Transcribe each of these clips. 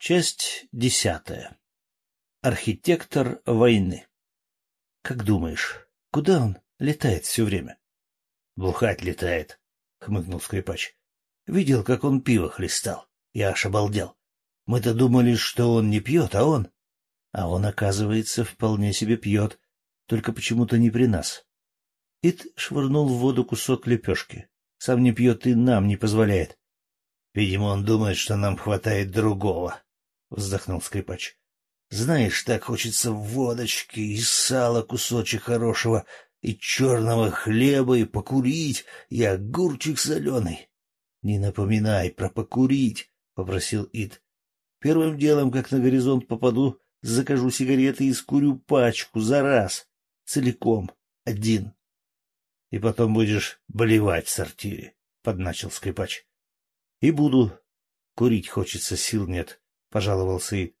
Часть десятая. Архитектор войны. Как думаешь, куда он летает все время? Бухать летает, хмыкнул скрипач. Видел, как он пиво хлестал. Я аж обалдел. Мы-то думали, что он не пьет, а он... А он, оказывается, вполне себе пьет, только почему-то не при нас. Ит швырнул в воду кусок лепешки. Сам не пьет и нам не позволяет. Видимо, он думает, что нам хватает другого, — вздохнул скрипач. — Знаешь, так хочется водочки и сала кусочек хорошего, и черного хлеба, и покурить, и огурчик соленый. — Не напоминай про покурить, — попросил Ид. — Первым делом, как на горизонт попаду, закажу сигареты и скурю пачку за раз, целиком, один. — И потом будешь болевать в сортире, — подначил скрипач. — И буду. Курить хочется, сил нет, — пожаловался Ид.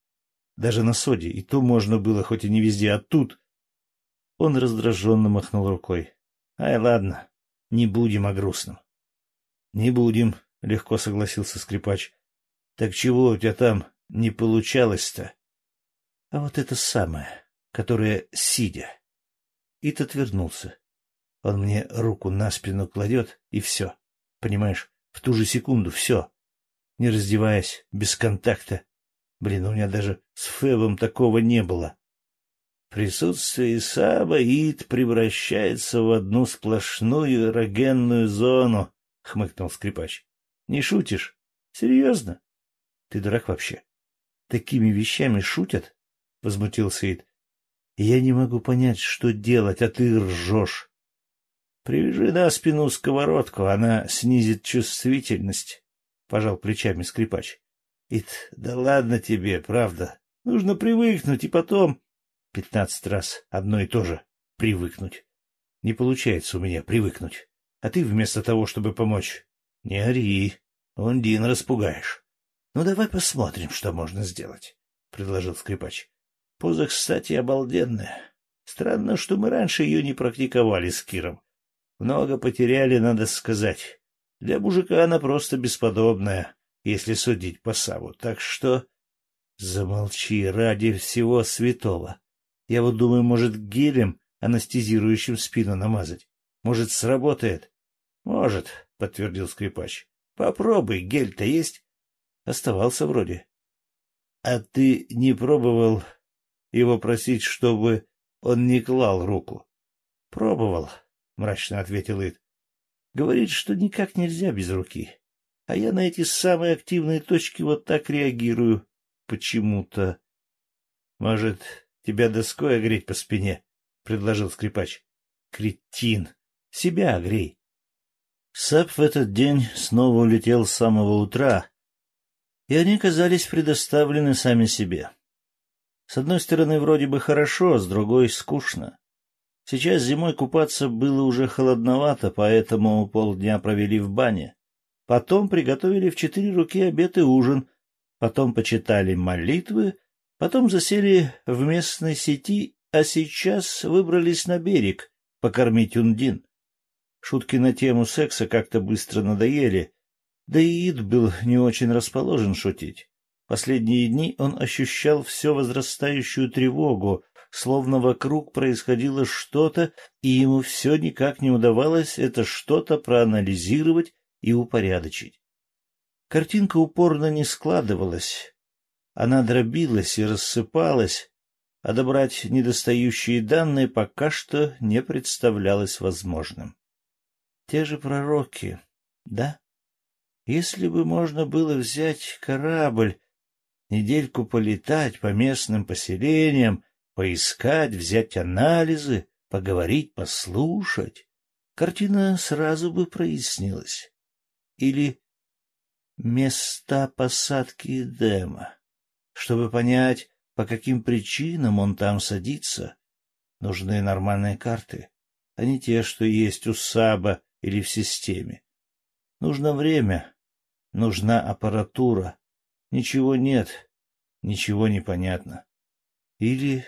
Даже на соде, и то можно было, хоть и не везде, а тут... Он раздраженно махнул рукой. — Ай, ладно, не будем о грустном. — Не будем, — легко согласился скрипач. — Так чего у тебя там не получалось-то? — А вот это самое, которое сидя. Ит отвернулся. Он мне руку на спину кладет, и все. Понимаешь, в ту же секунду все. Не раздеваясь, без контакта. Блин, у меня даже с Фэбом такого не было. Присутствие Исаба Ит превращается в одну сплошную эрогенную зону, — хмыкнул скрипач. — Не шутишь? Серьезно? Ты дурак вообще. Такими вещами шутят? — возмутился Ит. — Я не могу понять, что делать, а ты ржешь. Привяжи на спину сковородку, она снизит чувствительность, — пожал плечами скрипач. — Ит, да ладно тебе, правда. Нужно привыкнуть, и потом... Пятнадцать раз одно и то же. Привыкнуть. Не получается у меня привыкнуть. А ты вместо того, чтобы помочь... Не ори, он Дин распугаешь. Ну, давай посмотрим, что можно сделать, — предложил скрипач. Поза, кстати, обалденная. Странно, что мы раньше ее не практиковали с Киром. Много потеряли, надо сказать. Для мужика она просто бесподобная, если судить по Саву. Так что... Замолчи ради всего святого. Я вот думаю, может, гелем анестезирующим спину намазать. Может, сработает? — Может, — подтвердил скрипач. — Попробуй, гель-то есть? Оставался вроде. — А ты не пробовал его просить, чтобы он не клал руку? — Пробовал, — мрачно ответил Ид. — Говорит, что никак нельзя без руки. А я на эти самые активные точки вот так реагирую почему-то. — Может, тебя доской огреть по спине? — предложил скрипач. — Кретин! Себя огрей! Сап в этот день снова улетел с самого утра, и они казались предоставлены сами себе. С одной стороны, вроде бы хорошо, с другой — скучно. Сейчас зимой купаться было уже холодновато, поэтому полдня провели в бане. Потом приготовили в четыре руки обед и ужин, потом почитали молитвы, потом засели в местной сети, а сейчас выбрались на берег покормить ундин. Шутки на тему секса как-то быстро надоели, да и Ид был не очень расположен шутить. Последние дни он ощущал все возрастающую тревогу, словно вокруг происходило что-то, и ему все никак не удавалось это что-то проанализировать и упорядочить. Картинка упорно не складывалась. Она дробилась и рассыпалась, а добрать недостающие данные пока что не представлялось возможным. Те же пророки, да? Если бы можно было взять корабль, недельку полетать по местным поселениям, поискать, взять анализы, поговорить, послушать, картина сразу бы прояснилась или места посадки Эдема. Чтобы понять, по каким причинам он там садится, нужны нормальные карты, а не те, что есть у Саба или в системе. Нужно время, нужна аппаратура. Ничего нет, ничего не понятно. Или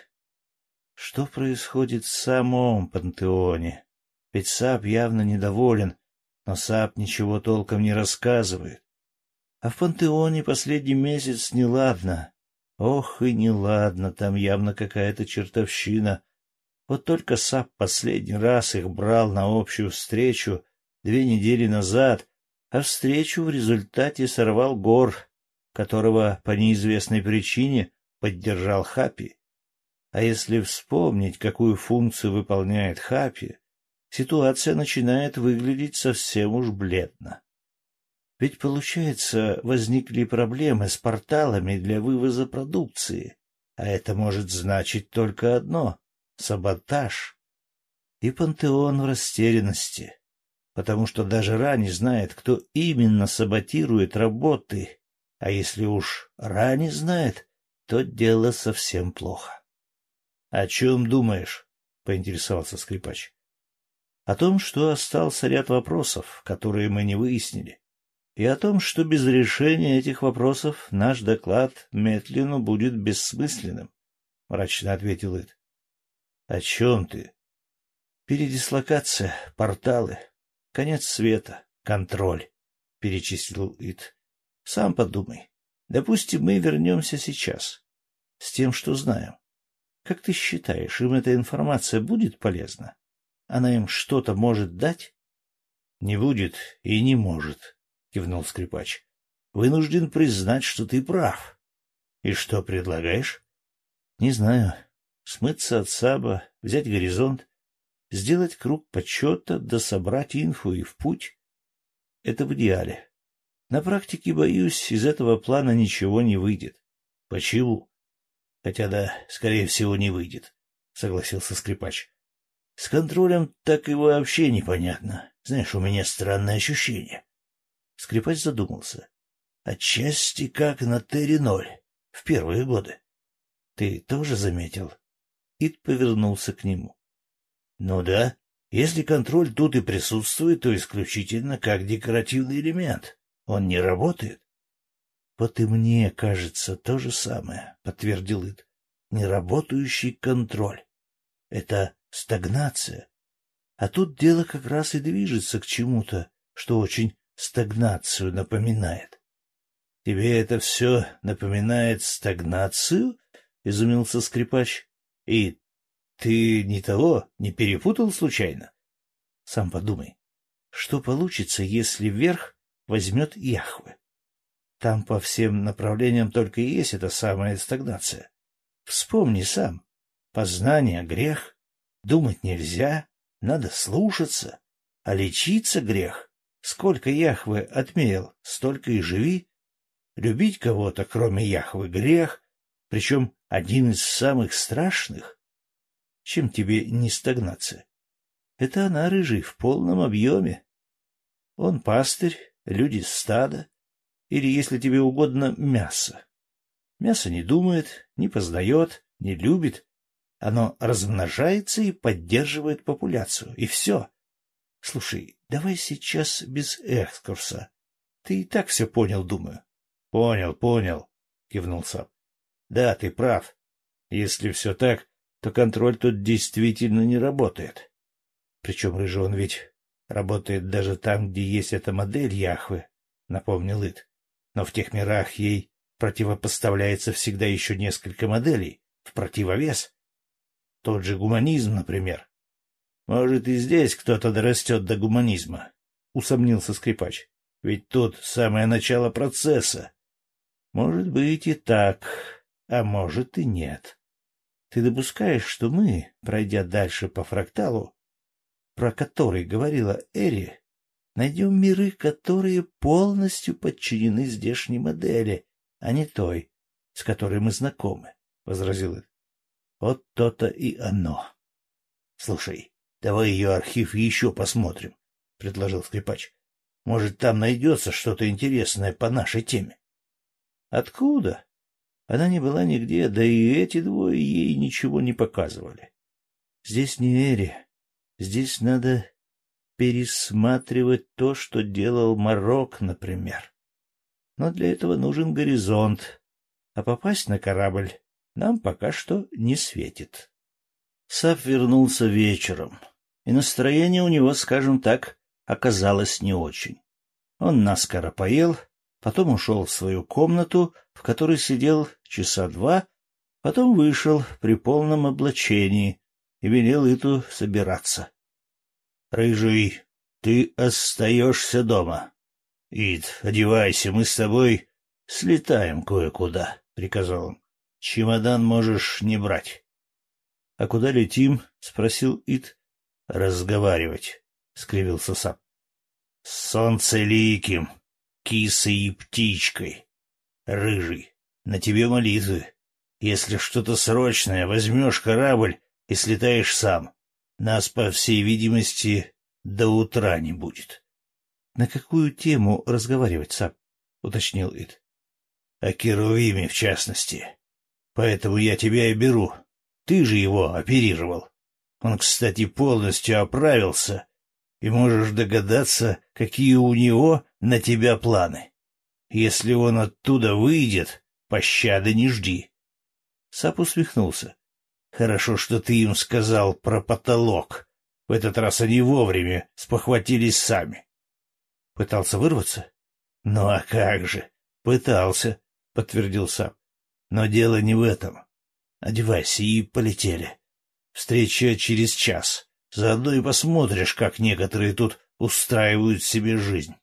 что происходит в самом пантеоне? Ведь Саб явно недоволен, но Сап ничего толком не рассказывает. А в пантеоне последний месяц неладно. Ох и неладно, там явно какая-то чертовщина. Вот только САП последний раз их брал на общую встречу две недели назад, а встречу в результате сорвал Гор, которого по неизвестной причине поддержал Хапи. А если вспомнить, какую функцию выполняет Хапи, ситуация начинает выглядеть совсем уж бледно. Ведь, получается, возникли проблемы с порталами для вывоза продукции, а это может значить только одно — саботаж. И пантеон в растерянности, потому что даже Ра не знает, кто именно саботирует работы, а если уж Ра не знает, то дело совсем плохо. — О чем думаешь? — поинтересовался скрипач. — О том, что остался ряд вопросов, которые мы не выяснили, и о том, что без решения этих вопросов наш доклад Метлину будет бессмысленным, — мрачно ответил Ид. — О чем ты? — Передислокация, порталы, конец света, контроль, — перечислил Ид. — Сам подумай. Допустим, мы вернемся сейчас, с тем, что знаем. Как ты считаешь, им эта информация будет полезна? Она им что-то может дать? — Не будет и не может, — кивнул скрипач. — Вынужден признать, что ты прав. — И что предлагаешь? — Не знаю. Смыться от Саба, взять горизонт, сделать круг почета, да собрать инфу и в путь. Это в идеале. На практике, боюсь, из этого плана ничего не выйдет. — Почему? Хотя да, скорее всего, не выйдет, — согласился скрипач. С контролем так и вообще непонятно. Знаешь, у меня странное ощущение. Скрипач задумался. Отчасти как на Терри-0 в первые годы. Ты тоже заметил? Ид повернулся к нему. Ну да, если контроль тут и присутствует, то исключительно как декоративный элемент. Он не работает. Вот и мне кажется то же самое, — подтвердил Ид. Неработающий контроль. Это стагнация. А тут дело как раз и движется к чему-то, что очень стагнацию напоминает. — Тебе это все напоминает стагнацию? — изумился скрипач. — И ты не того, не перепутал случайно? Сам подумай, что получится, если верх возьмет Яхве? Там по всем направлениям только и есть эта самая стагнация. Вспомни сам. Познание — грех. Думать нельзя. Надо слушаться. А лечиться — грех. Сколько Яхвы отмерил, столько и живи. Любить кого-то, кроме Яхвы, — грех, причем один из самых страшных. Чем тебе не стагнация? Это она, рыжий, в полном объеме. Он пастырь, люди стада, или, если тебе угодно, мясо. Мясо не думает, не познает, не любит. Оно размножается и поддерживает популяцию. И все. Слушай, давай сейчас без экскурса. Ты и так все понял, думаю. — Понял, понял, — кивнул Сап. — Да, ты прав. Если все так, то контроль тут действительно не работает. Причем рыжий он ведь работает даже там, где есть эта модель Яхвы, — напомнил Ит но в тех мирах ей противопоставляется всегда еще несколько моделей в противовес. Тот же гуманизм, например. Может, и здесь кто-то дорастет до гуманизма, — усомнился скрипач. Ведь тут самое начало процесса. Может быть и так, а может и нет. Ты допускаешь, что мы, пройдя дальше по фракталу, про который говорила Эри, найдем миры, которые полностью подчинены здешней модели, а не той, с которой мы знакомы, — возразил Эд. — Вот то-то и оно. — Слушай, давай ее архив еще посмотрим, — предложил скрипач. — Может, там найдется что-то интересное по нашей теме. — Откуда? Она не была нигде, да и эти двое ей ничего не показывали. Здесь не Эри. Здесь надо пересматривать то, что делал Марок, например. Но для этого нужен горизонт, а попасть на корабль нам пока что не светит. Сав вернулся вечером, и настроение у него, скажем так, оказалось не очень. Он наскоро поел, потом ушел в свою комнату, в которой сидел часа два, потом вышел при полном облачении и велел Иту собираться. — Рыжий, ты остаешься дома. — Ид, одевайся, мы с тобой слетаем кое-куда, — приказал он. — Чемодан можешь не брать. — А куда летим? — спросил Ид. — Разговаривать, — скривился Сап. — С солнцеликим, кисой и птичкой. Рыжий, на тебе молитвы. Если что-то срочное, возьмешь корабль и слетаешь сам. Нас, по всей видимости, до утра не будет. — На какую тему разговаривать, Сап? — уточнил Ид. — О Керувиме, в частности. Поэтому я тебя и беру. Ты же его оперировал. Он, кстати, полностью оправился, и можешь догадаться, какие у него на тебя планы. Если он оттуда выйдет, пощады не жди. Сап усмехнулся. Хорошо, что ты им сказал про потолок. В этот раз они вовремя спохватились сами. Пытался вырваться? Ну а как же? Пытался, подтвердил Сап. Но дело не в этом. Одевайся и полетели. Встреча через час. Заодно и посмотришь, как некоторые тут устраивают себе жизнь.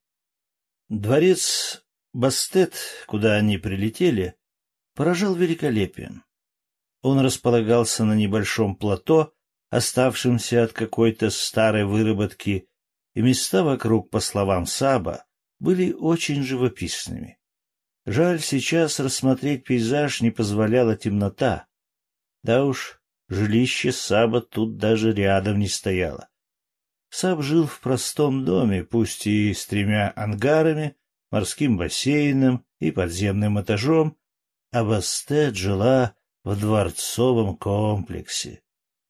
Дворец Бастет, куда они прилетели, поражал великолепием. Он располагался на небольшом плато, оставшемся от какой-то старой выработки, и места вокруг, по словам Саба, были очень живописными. Жаль, сейчас рассмотреть пейзаж не позволяла темнота. Да уж, жилище Саба тут даже рядом не стояло. Саб жил в простом доме, пусть и с тремя ангарами, морским бассейном и подземным этажом, а Бастет жила в дворцовом комплексе,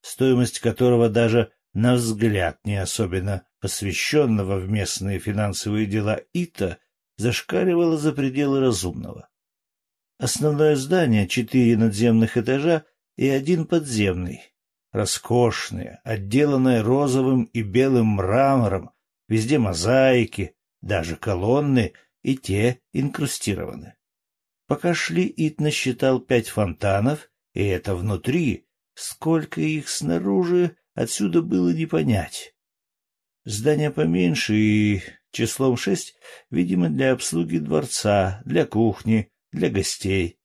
стоимость которого даже на взгляд не особенно посвященного в местные финансовые дела Ита зашкаливала за пределы разумного. Основное здание — четыре надземных этажа и один подземный. Роскошное, отделанное розовым и белым мрамором, везде мозаики, даже колонны и те инкрустированы. Пока шли, Ит насчитал пять фонтанов, и это внутри. Сколько их снаружи, отсюда было не понять. Здание поменьше и числом шесть, видимо, для обслуги дворца, для кухни, для гостей.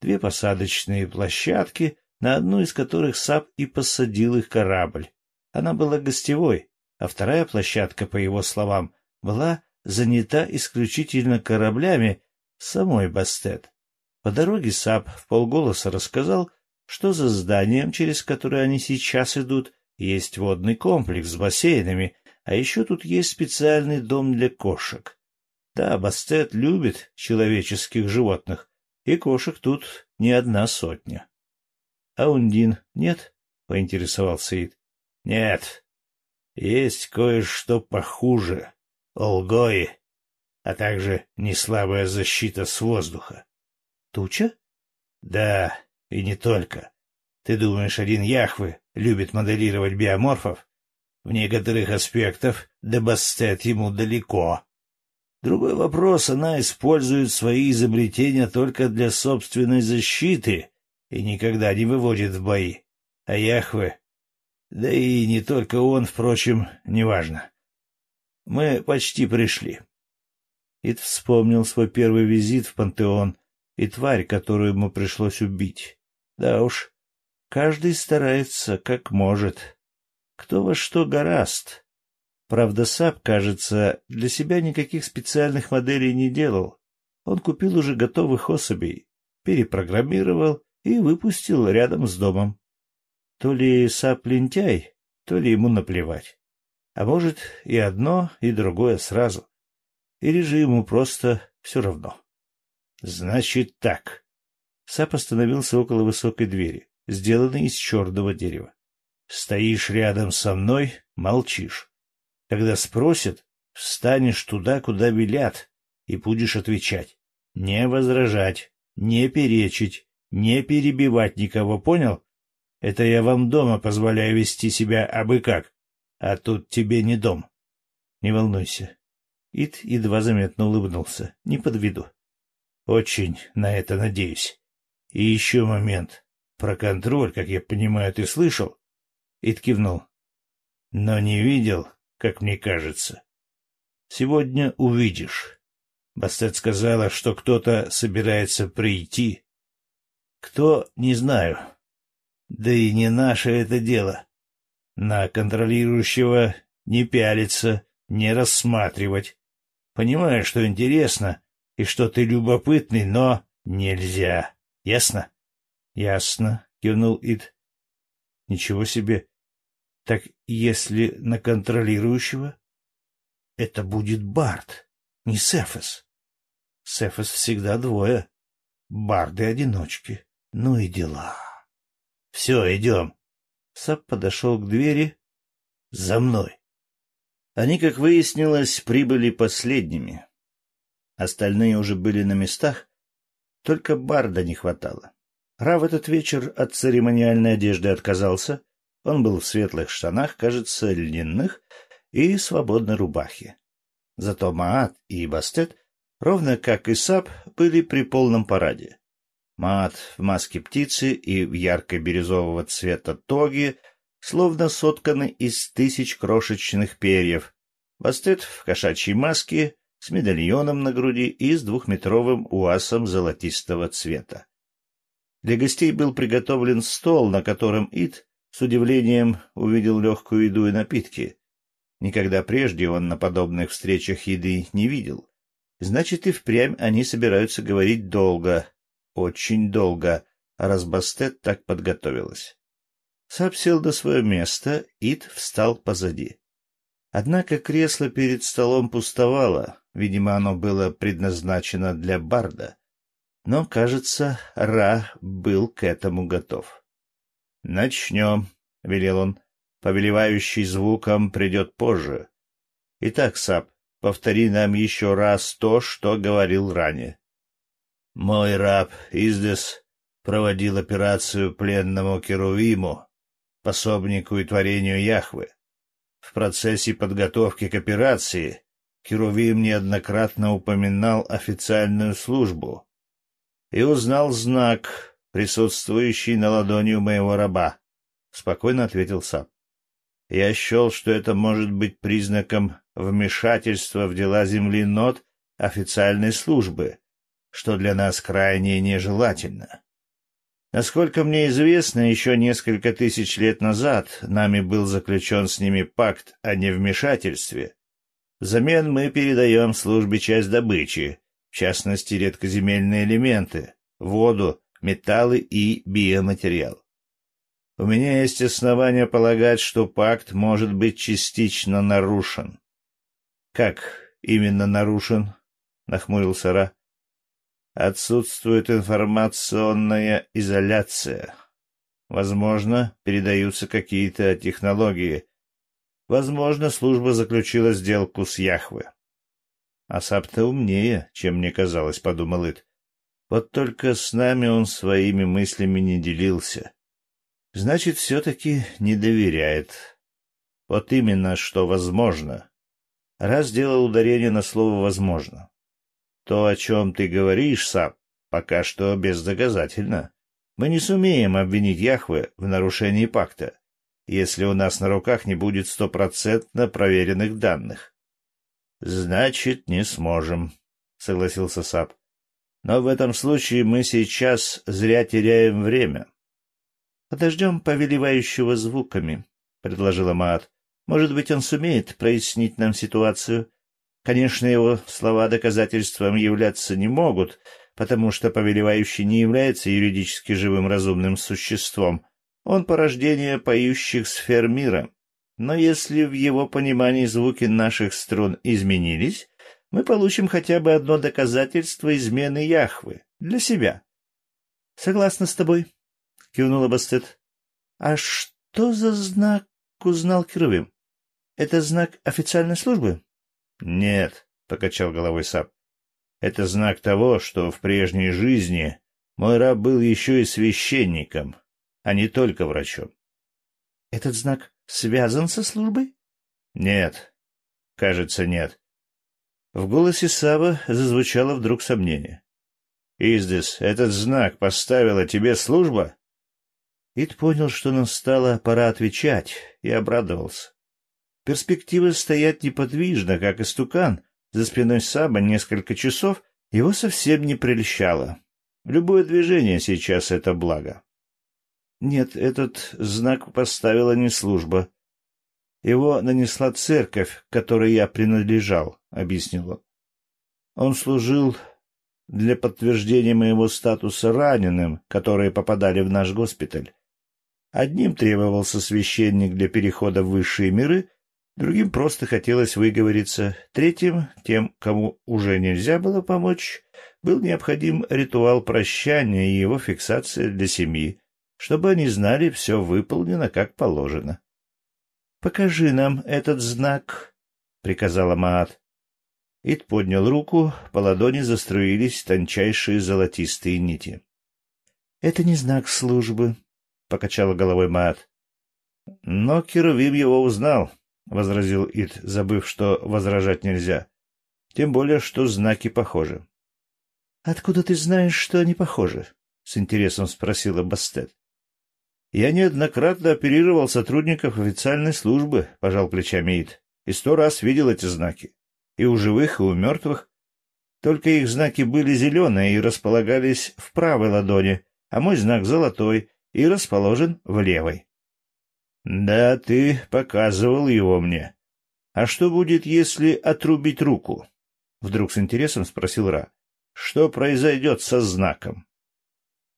Две посадочные площадки, на одну из которых Сап и посадил их корабль. Она была гостевой, а вторая площадка, по его словам, была занята исключительно кораблями, самой Бастет. По дороге Сап в полголоса рассказал, что за зданием, через которое они сейчас идут, есть водный комплекс с бассейнами, а еще тут есть специальный дом для кошек. Да, Бастет любит человеческих животных, и кошек тут не одна сотня. — А Ундин нет? — поинтересовался Ид. — Нет. Есть кое-что похуже. Олгои а также неслабая защита с воздуха. Туча? Да, и не только. Ты думаешь, один Яхвы любит моделировать биоморфов? В некоторых аспектах Дебастет ему далеко. Другой вопрос, она использует свои изобретения только для собственной защиты и никогда не выводит в бои. А Яхве... Да и не только он, впрочем, неважно. Мы почти пришли. Ид вспомнил свой первый визит в пантеон и тварь, которую ему пришлось убить. Да уж, каждый старается, как может. Кто во что гораст. Правда, Сап, кажется, для себя никаких специальных моделей не делал. Он купил уже готовых особей, перепрограммировал и выпустил рядом с домом. То ли Сап лентяй, то ли ему наплевать. А может, и одно, и другое сразу или же ему просто все равно. — Значит так. Сап остановился около высокой двери, сделанной из черного дерева. Стоишь рядом со мной, молчишь. Когда спросят, встанешь туда, куда велят, и будешь отвечать. Не возражать, не перечить, не перебивать никого, понял? Это я вам дома позволяю вести себя абы как, а тут тебе не дом. Не волнуйся, Ид едва заметно улыбнулся. Не подведу. Очень на это надеюсь. И еще момент. Про контроль, как я понимаю, ты слышал? Ид кивнул. Но не видел, как мне кажется. Сегодня увидишь. Бастет сказала, что кто-то собирается прийти. Кто, не знаю. Да и не наше это дело. На контролирующего не пялиться, не рассматривать. Понимаю, что интересно и что ты любопытный, но нельзя. Ясно? — Ясно, — кивнул Ид. — Ничего себе. Так если на контролирующего? Это будет Барт, не Сефес. Сефес всегда двое. Барды-одиночки. Ну и дела. Все, идем. Сап подошел к двери. За мной. Они, как выяснилось, прибыли последними. Остальные уже были на местах, только Барда не хватало. Ра в этот вечер от церемониальной одежды отказался. Он был в светлых штанах, кажется, льняных, и свободной рубахе. Зато Маат и Бастет, ровно как и Сап, были при полном параде. Маат в маске птицы и в ярко-бирюзового цвета тоги, словно сотканы из тысяч крошечных перьев. Бастет в кошачьей маске с медальоном на груди и с двухметровым уасом золотистого цвета. Для гостей был приготовлен стол, на котором Ид с удивлением увидел легкую еду и напитки. Никогда прежде он на подобных встречах еды не видел. Значит, и впрямь они собираются говорить долго, очень долго, раз Бастет так подготовилась. Сап сел до свое место, Ид встал позади. Однако кресло перед столом пустовало, видимо, оно было предназначено для Барда. Но, кажется, Ра был к этому готов. — Начнем, — велел он. — Повелевающий звуком придет позже. Итак, Сап, повтори нам еще раз то, что говорил ранее. Мой раб Издес проводил операцию пленному Керувиму, пособнику и творению Яхвы. В процессе подготовки к операции Керувим неоднократно упоминал официальную службу и узнал знак, присутствующий на ладони у моего раба, — спокойно ответил Сап. Я счел, что это может быть признаком вмешательства в дела земли нот официальной службы, что для нас крайне нежелательно. Насколько мне известно, еще несколько тысяч лет назад нами был заключен с ними пакт о невмешательстве. Взамен мы передаем службе часть добычи, в частности редкоземельные элементы, воду, металлы и биоматериал. У меня есть основания полагать, что пакт может быть частично нарушен. — Как именно нарушен? — нахмурился Ра. Отсутствует информационная изоляция. Возможно, передаются какие-то технологии. Возможно, служба заключила сделку с Яхве. Асап-то умнее, чем мне казалось, — подумал Ит. Вот только с нами он своими мыслями не делился. Значит, все-таки не доверяет. Вот именно, что возможно. Раз делал ударение на слово «возможно». То, о чем ты говоришь, Сап, пока что бездоказательно. Мы не сумеем обвинить Яхве в нарушении пакта, если у нас на руках не будет стопроцентно проверенных данных. — Значит, не сможем, — согласился Сап. — Но в этом случае мы сейчас зря теряем время. — Подождем повелевающего звуками, — предложила Маат. — Может быть, он сумеет прояснить нам ситуацию. Конечно, его слова доказательством являться не могут, потому что повелевающий не является юридически живым разумным существом. Он порождение поющих сфер мира. Но если в его понимании звуки наших струн изменились, мы получим хотя бы одно доказательство измены Яхвы для себя. — Согласна с тобой, — кивнула Бастет. — А что за знак узнал Керувим? Это знак официальной службы? — Нет, — покачал головой Сап. — Это знак того, что в прежней жизни мой раб был еще и священником, а не только врачом. — Этот знак связан со службой? — Нет, кажется, нет. В голосе Сава зазвучало вдруг сомнение. «Издис, этот знак поставила тебе служба?» Ид понял, что настала пора отвечать, и обрадовался. Перспектива стоять неподвижно, как истукан, за спиной Саба несколько часов, его совсем не прельщало. Любое движение сейчас — это благо. Нет, этот знак поставила не служба, его нанесла церковь, к которой я принадлежал, — объяснил он. Он служил для подтверждения моего статуса раненым, которые попадали в наш госпиталь. Одним требовался священник для перехода в высшие миры, другим просто хотелось выговориться, третьим, тем, кому уже нельзя было помочь, был необходим ритуал прощания и его фиксация для семьи, чтобы они знали, все выполнено как положено. Покажи нам этот знак, — приказала Маат. Ид поднял руку, по ладони заструились тончайшие золотистые нити. — Это не знак службы, — покачала головой Маат. — Но Керувим его узнал, — возразил Ид, забыв, что возражать нельзя. Тем более, что знаки похожи. — Откуда ты знаешь, что они похожи? — с интересом спросила Бастет. Я неоднократно оперировал сотрудников официальной службы, — пожал плечами Ид, — и сто раз видел эти знаки. И у живых, и у мертвых. Только их знаки были зеленые и располагались в правой ладони, а мой знак золотой и расположен в левой. — Да, ты показывал его мне. А что будет, если отрубить руку? — вдруг с интересом спросил Ра. — Что произойдет со знаком?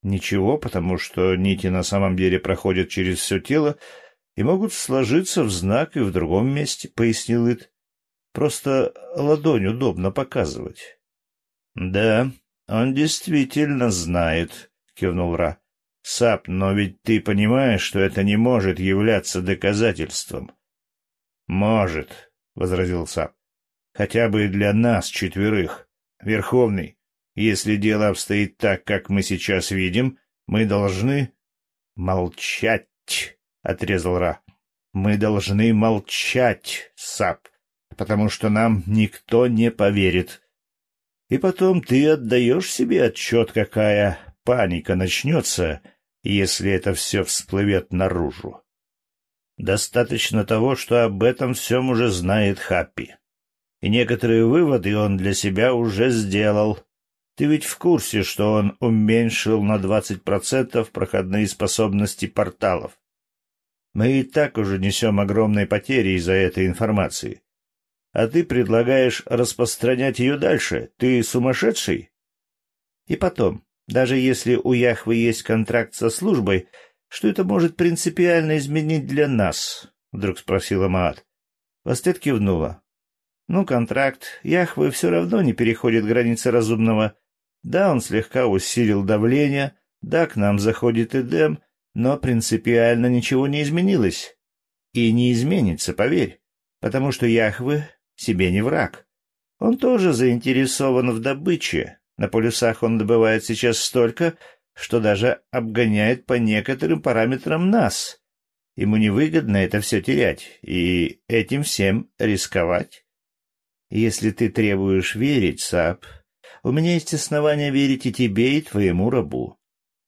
Ничего, потому что нити на самом деле проходят через все тело и могут сложиться в знак и в другом месте, — пояснил Ит. Просто ладонь удобно показывать. — Да, он действительно знает, — кивнул Ра. — Сап, но ведь ты понимаешь, что это не может являться доказательством. — Может, — возразил Сап. — Хотя бы для нас четверых. Верховный, если дело обстоит так, как мы сейчас видим, мы должны... — Молчать, — отрезал Ра. — Мы должны молчать, Сап, потому что нам никто не поверит. И потом ты отдаешь себе отчет, какая паника начнется, если это все всплывет наружу. Достаточно того, что об этом всем уже знает Хаппи. И некоторые выводы он для себя уже сделал. Ты ведь в курсе, что он уменьшил на 20% проходные способности порталов? Мы и так уже несем огромные потери из-за этой информации. А ты предлагаешь распространять ее дальше? Ты сумасшедший? И потом, даже если у Яхвы есть контракт со службой, что это может принципиально изменить для нас? — вдруг спросила Маат. Вастет кивнула. — Ну, контракт. Яхвы все равно не переходит границы разумного. Да, он слегка усилил давление, да, к нам заходит Эдем, но принципиально ничего не изменилось. И не изменится, поверь, потому что Яхве себе не враг. Он тоже заинтересован в добыче. На полюсах он добывает сейчас столько, что даже обгоняет по некоторым параметрам нас. Ему невыгодно это все терять и этим всем рисковать. Если ты требуешь верить, Сап, у меня есть основания верить и тебе, и твоему рабу.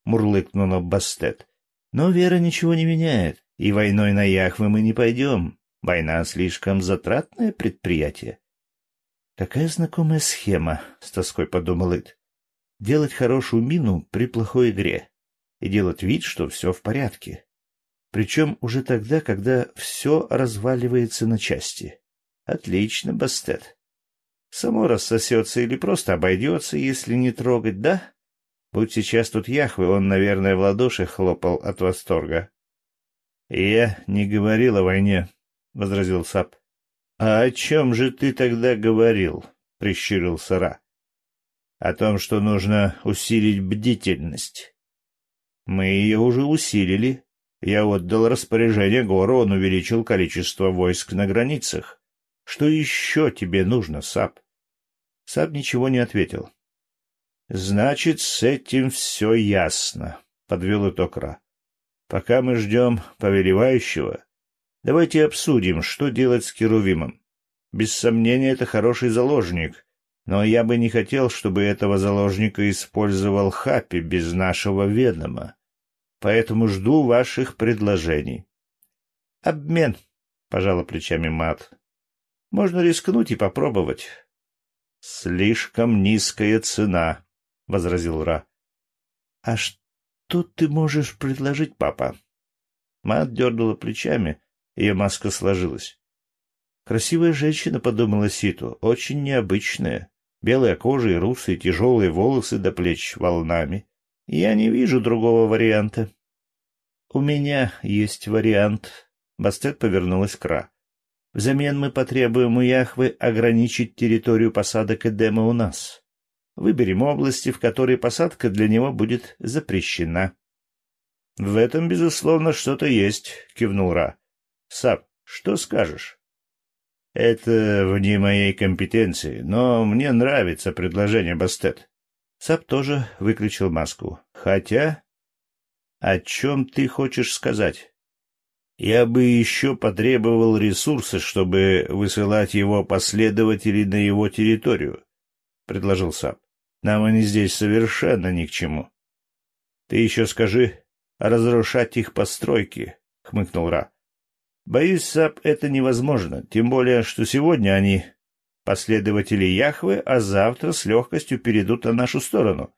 Мурлыкнула Бастет. Но вера ничего не меняет, и войной на Яхвы мы не пойдем. Война слишком затратное предприятие. Какая знакомая схема, — с тоской подумал Ит. Делать хорошую мину при плохой игре и делать вид, что все в порядке. Причем уже тогда, когда все разваливается на части. Отлично, Бастет. Само рассосется или просто обойдется, если не трогать, да? Будь сейчас тут Яхвы, он, наверное, в ладоши хлопал от восторга. — Я не говорил о войне, — возразил Сап. — А о чем же ты тогда говорил? — прищурил Сара. — О том, что нужно усилить бдительность. — Мы ее уже усилили. Я отдал распоряжение Гору, он увеличил количество войск на границах. Что еще тебе нужно, Сап? Сап ничего не ответил. — Значит, с этим все ясно, — подвел итог Ра. — Пока мы ждем повелевающего, давайте обсудим, что делать с Керувимом. Без сомнения, это хороший заложник, но я бы не хотел, чтобы этого заложника использовал Хаппи без нашего ведома. Поэтому жду ваших предложений. — Обмен, — пожала плечами Мат. — Можно рискнуть и попробовать. — Слишком низкая цена, — возразил Ра. — А что ты можешь предложить, папа? Мат дернула плечами, ее маска сложилась. Красивая женщина, подумала Ситу, очень необычная. Белая кожа и русые тяжелые волосы до плеч волнами. Я не вижу другого варианта. — У меня есть вариант. Бастет повернулась к Ра. — Взамен мы потребуем у Яхвы ограничить территорию посадок Эдема у нас. Выберем области, в которые посадка для него будет запрещена. — В этом, безусловно, что-то есть, — кивнул Ра. — Сап, что скажешь? — Это вне моей компетенции, но мне нравится предложение Бастет. Сап тоже выключил маску. Хотя... О чем ты хочешь сказать? Я бы еще потребовал ресурсы, чтобы высылать его последователей на его территорию, — предложил Сап. Нам они здесь совершенно ни к чему. Ты еще скажи, разрушать их постройки, — хмыкнул Ра. Боюсь, Сап, это невозможно, тем более, что сегодня они последователи Яхвы, а завтра с легкостью перейдут на нашу сторону.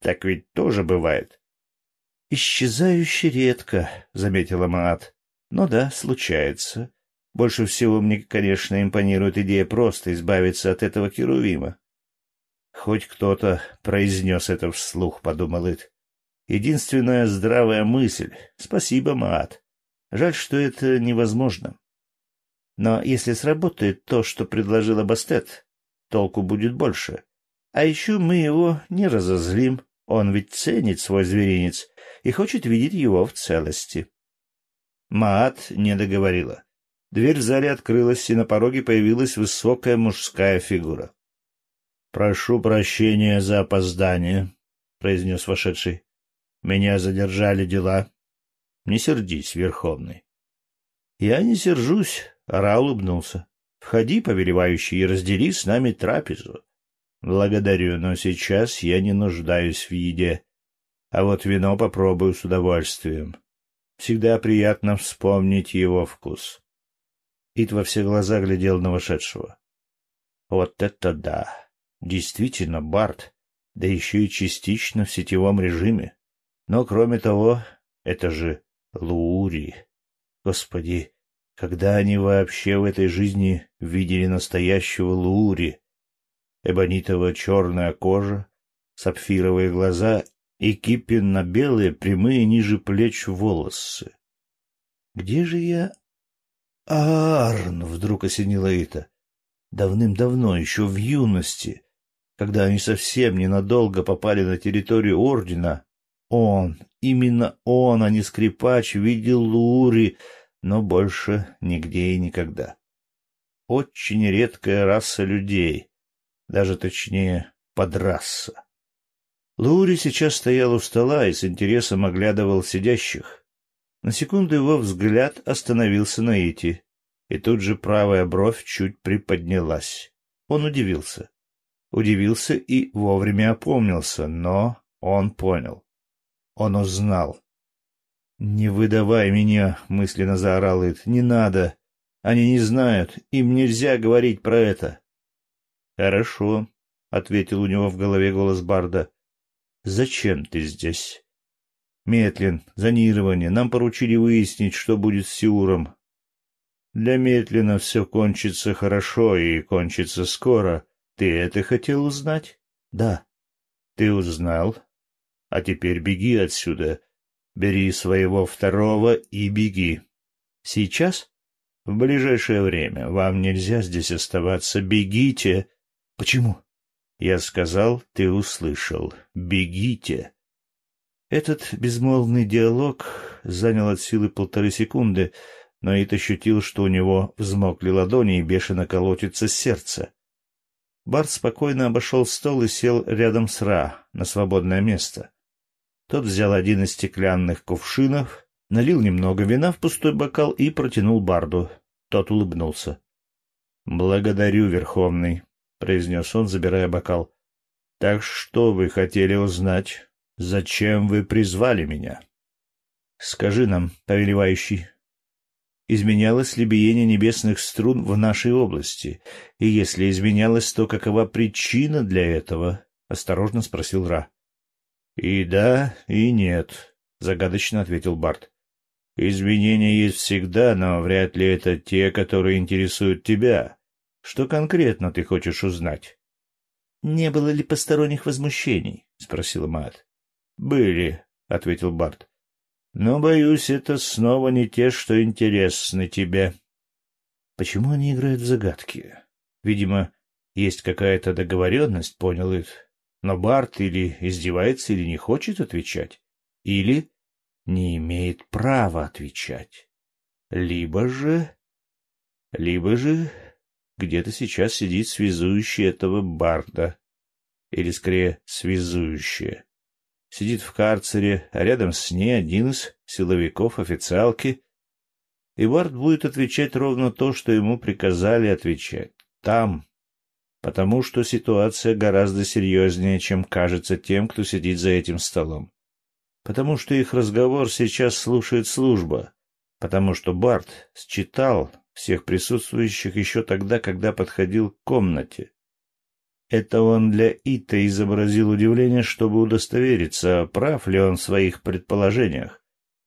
Так ведь тоже бывает. — Исчезающе редко, — заметила Маат. — Но да, случается. Больше всего мне, конечно, импонирует идея просто избавиться от этого Керувима. Хоть кто-то произнес это вслух, — подумал Ит. Единственная здравая мысль. Спасибо, Маат. Жаль, что это невозможно. Но если сработает то, что предложила Бастет, толку будет больше. А еще мы его не разозлим. Он ведь ценит свой зверинец и хочет видеть его в целости. Маат не договорила. Дверь в зале открылась, и на пороге появилась высокая мужская фигура. — Прошу прощения за опоздание, — произнес вошедший. — Меня задержали дела. Не сердись, Верховный. — Я не сержусь, Ра улыбнулся. — Входи, повелевающий, и раздели с нами трапезу. — Благодарю, но сейчас я не нуждаюсь в еде. А вот вино попробую с удовольствием. Всегда приятно вспомнить его вкус. Ит во все глаза глядел на вошедшего. Вот это да! Действительно, Барт, да еще и частично в сетевом режиме. Но, кроме того, это же Лури. Господи, когда они вообще в этой жизни видели настоящего Лури? Эбонитовая черная кожа, сапфировые глаза и кипенно-белые, прямые ниже плеч волосы. Где же я... Арн! Вдруг осенила это. Давным-давно, еще в юности, когда они совсем ненадолго попали на территорию Ордена, он, именно он, а не скрипач, видел Лури, но больше нигде и никогда. Очень редкая раса людей, даже точнее подраса. Лури сейчас стоял у стола и с интересом оглядывал сидящих. На секунду его взгляд остановился на Ити, и тут же правая бровь чуть приподнялась. Он удивился. Удивился и вовремя опомнился, но он понял. Он узнал. «Не выдавай меня!» — мысленно заорал Ит. «Не надо! Они не знают, им нельзя говорить про это!» «Хорошо», — ответил у него в голове голос Барда. «Зачем ты здесь?» «Метлин, зонирование. Нам поручили выяснить, что будет с Сиуром». «Для Метлина все кончится хорошо и кончится скоро. Ты это хотел узнать?» «Да». «Ты узнал. А теперь беги отсюда Бери своего второго и беги. Сейчас? В ближайшее время. Вам нельзя здесь оставаться. Бегите. Почему? Я сказал, ты услышал. Бегите. Этот безмолвный диалог занял от силы полторы секунды, но Ит ощутил, что у него взмокли ладони и бешено колотится сердце. Барт спокойно обошел стол и сел рядом с Ра на свободное место. Тот взял один из стеклянных кувшинов, налил немного вина в пустой бокал и протянул Барду. Тот улыбнулся. Благодарю, Верховный, — произнес он, забирая бокал. — Так что вы хотели узнать? Зачем вы призвали меня? — Скажи нам, повелевающий, изменялось ли биение небесных струн в нашей области? И если изменялось, то какова причина для этого? — осторожно спросил Ра. — И да, и нет, — загадочно ответил Барт. — Изменения есть всегда, но вряд ли это те, которые интересуют тебя. Что конкретно ты хочешь узнать? — Не было ли посторонних возмущений? — спросила Мат. — Были, — ответил Барт. Но, боюсь, это снова не те, что интересны тебе. Почему они играют в загадки? Видимо, есть какая-то договоренность, понял их. Но Барт или издевается, или не хочет отвечать, или не имеет права отвечать. Либо же... Либо же где-то сейчас сидит связующий этого Барда. Или, скорее, связующая сидит в карцере, а рядом с ней один из силовиков официалки. И Барт будет отвечать ровно то, что ему приказали отвечать. Там. Потому что ситуация гораздо серьезнее, чем кажется тем, кто сидит за этим столом. Потому что их разговор сейчас слушает служба. Потому что Барт считал всех присутствующих еще тогда, когда подходил к комнате. Это он для Ита изобразил удивление, чтобы удостовериться, прав ли он в своих предположениях.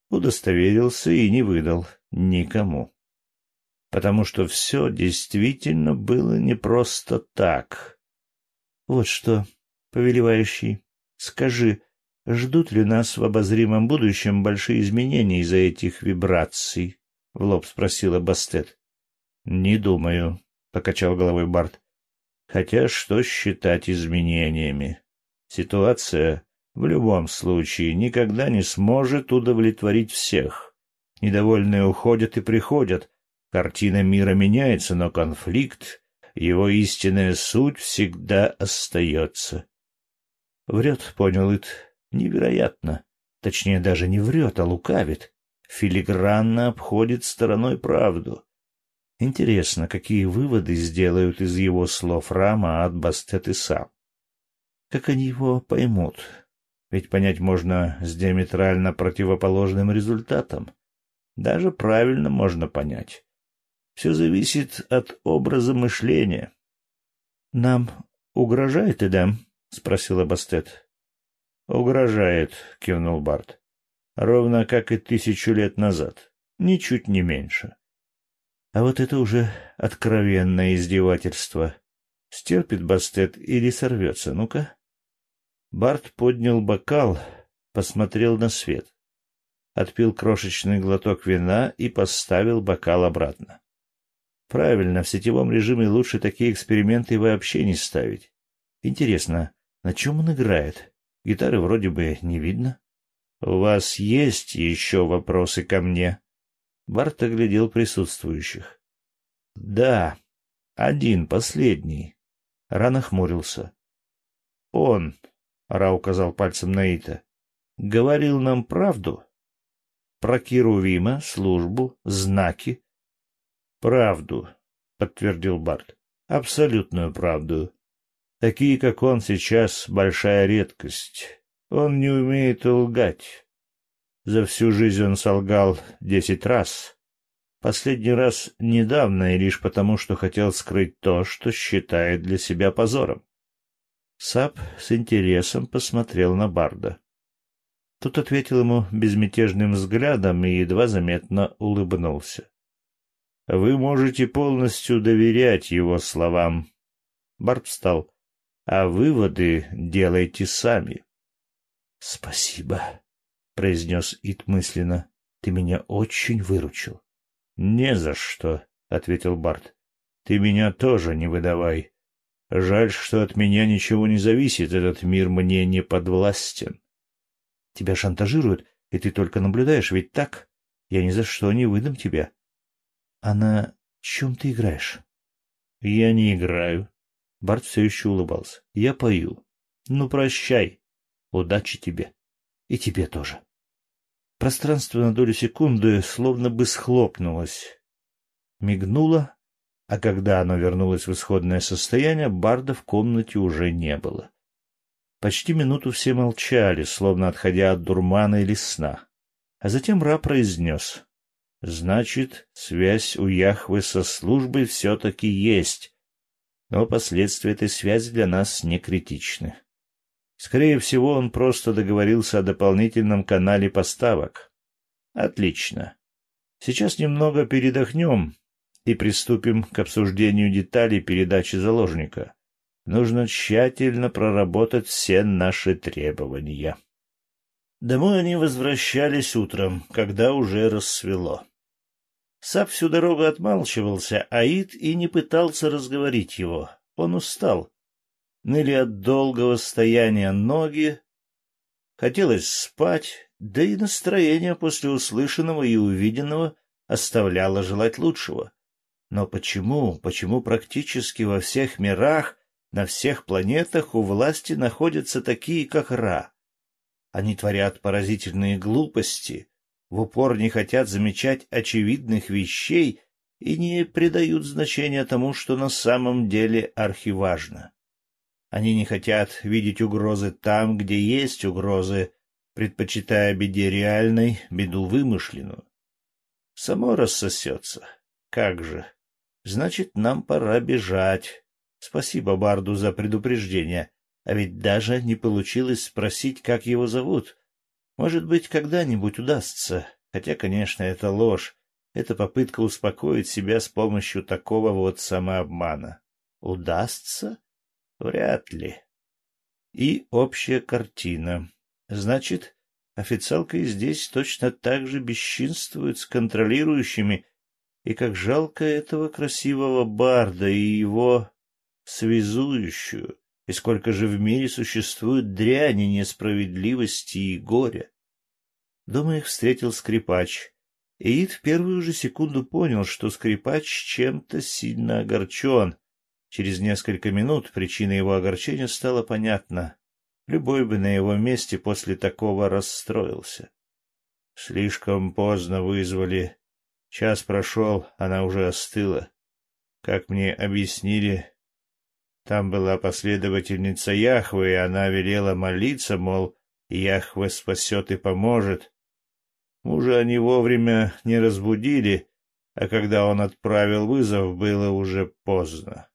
Удостоверился и не выдал никому. Потому что все действительно было не просто так. Вот что, повелевающий, скажи, ждут ли нас в обозримом будущем большие изменения из-за этих вибраций? — в лоб спросила Бастет. — Не думаю, — покачал головой Барт. Хотя что считать изменениями? Ситуация в любом случае никогда не сможет удовлетворить всех. Недовольные уходят и приходят. Картина мира меняется, но конфликт, его истинная суть всегда остается. Врет, понял Ит, невероятно. Точнее, даже не врет, а лукавит. Филигранно обходит стороной правду. Интересно, какие выводы сделают из его слов Рама от Бастет и сам. Как они его поймут? Ведь понять можно с диаметрально противоположным результатом. Даже правильно можно понять. Все зависит от образа мышления. — Нам угрожает Эдем? — спросила Бастет. — Угрожает, — кивнул Барт. — Ровно как и тысячу лет назад. Ничуть не меньше. А вот это уже откровенное издевательство. Стерпит Бастет или сорвется? Ну-ка. Барт поднял бокал, посмотрел на свет. Отпил крошечный глоток вина и поставил бокал обратно. Правильно, в сетевом режиме лучше такие эксперименты вообще не ставить. Интересно, на чем он играет? Гитары вроде бы не видно. — У вас есть еще вопросы ко мне? Барт оглядел присутствующих. — Да, один, последний. Рано хмурился. — Он, — Ра указал пальцем на Ита, — говорил нам правду? Про Киру Вима, службу, знаки? — Правду, — подтвердил Барт. — Абсолютную правду. Такие, как он, сейчас большая редкость. Он не умеет лгать. За всю жизнь он солгал десять раз. Последний раз недавно и лишь потому, что хотел скрыть то, что считает для себя позором. Сап с интересом посмотрел на Барда. Тот ответил ему безмятежным взглядом и едва заметно улыбнулся. — Вы можете полностью доверять его словам. Бард встал. — А выводы делайте сами. — Спасибо, произнес Ит мысленно. — Ты меня очень выручил. — Не за что, — ответил Барт. — Ты меня тоже не выдавай. Жаль, что от меня ничего не зависит, этот мир мне не подвластен. — Тебя шантажируют, и ты только наблюдаешь, ведь так? Я ни за что не выдам тебя. — А на чем ты играешь? — Я не играю. Барт все еще улыбался. — Я пою. Ну, прощай. Удачи тебе. И тебе тоже. Пространство на долю секунды словно бы схлопнулось. Мигнуло, а когда оно вернулось в исходное состояние, Барда в комнате уже не было. Почти минуту все молчали, словно отходя от дурмана или сна. А затем Ра произнес. — Значит, связь у Яхвы со службой все-таки есть. Но последствия этой связи для нас не критичны. Скорее всего, он просто договорился о дополнительном канале поставок. Отлично. Сейчас немного передохнем и приступим к обсуждению деталей передачи заложника. Нужно тщательно проработать все наши требования. Домой они возвращались утром, когда уже рассвело. Сап всю дорогу отмалчивался, а Ид и не пытался разговорить его. Он устал. Ныли от долгого стояния ноги. Хотелось спать, да и настроение после услышанного и увиденного оставляло желать лучшего. Но почему, почему практически во всех мирах на всех планетах у власти находятся такие, как Ра. Они творят поразительные глупости, в упор не хотят замечать очевидных вещей и не придают значения тому, что на самом деле архиважно. Они не хотят видеть угрозы там, где есть угрозы, предпочитая беде реальной беду вымышленную. Само рассосется. Как же. Значит, нам пора бежать. Спасибо Барду за предупреждение, а ведь даже не получилось спросить, как его зовут. Может быть, когда-нибудь удастся, хотя, конечно, это ложь. Это попытка успокоить себя с помощью такого вот самообмана. Удастся? Вряд ли. И общая картина. Значит, официалка и здесь точно так же бесчинствует с контролирующими, и как жалко этого красивого барда и его связующую, и сколько же в мире существует дряни, несправедливости и горя. Дома их встретил скрипач, и Ид в первую же секунду понял, что скрипач чем-то сильно огорчен. Через несколько минут причина его огорчения стала понятна. Любой бы на его месте после такого расстроился. Слишком поздно вызвали. Час прошел, она уже остыла. Как мне объяснили, там была последовательница Яхвы, и она велела молиться, мол, Яхве спасет и поможет. Мужа они вовремя не разбудили, а когда он отправил вызов, было уже поздно.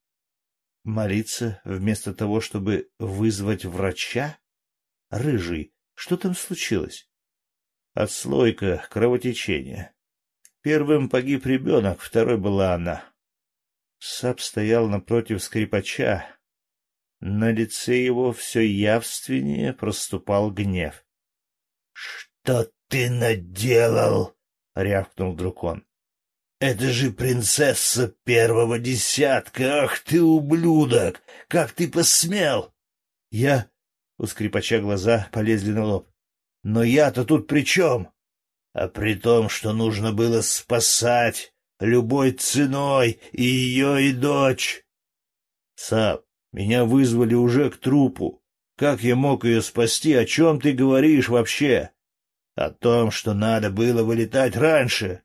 Молиться вместо того, чтобы вызвать врача? Рыжий, что там случилось? Отслойка, кровотечение. Первым погиб ребенок, второй была она. Сап стоял напротив скрипача. На лице его все явственнее проступал гнев. — Что ты наделал? — рявкнул вдруг он. — Это же принцесса первого десятка! Ах ты, ублюдок! Как ты посмел? — Я... У скрипача глаза полезли на лоб. — Но я-то тут при чем? — А при том, что нужно было спасать любой ценой, и ее, и дочь. Сап, меня вызвали уже к трупу. Как я мог ее спасти? О чем ты говоришь вообще? О том, что надо было вылетать раньше.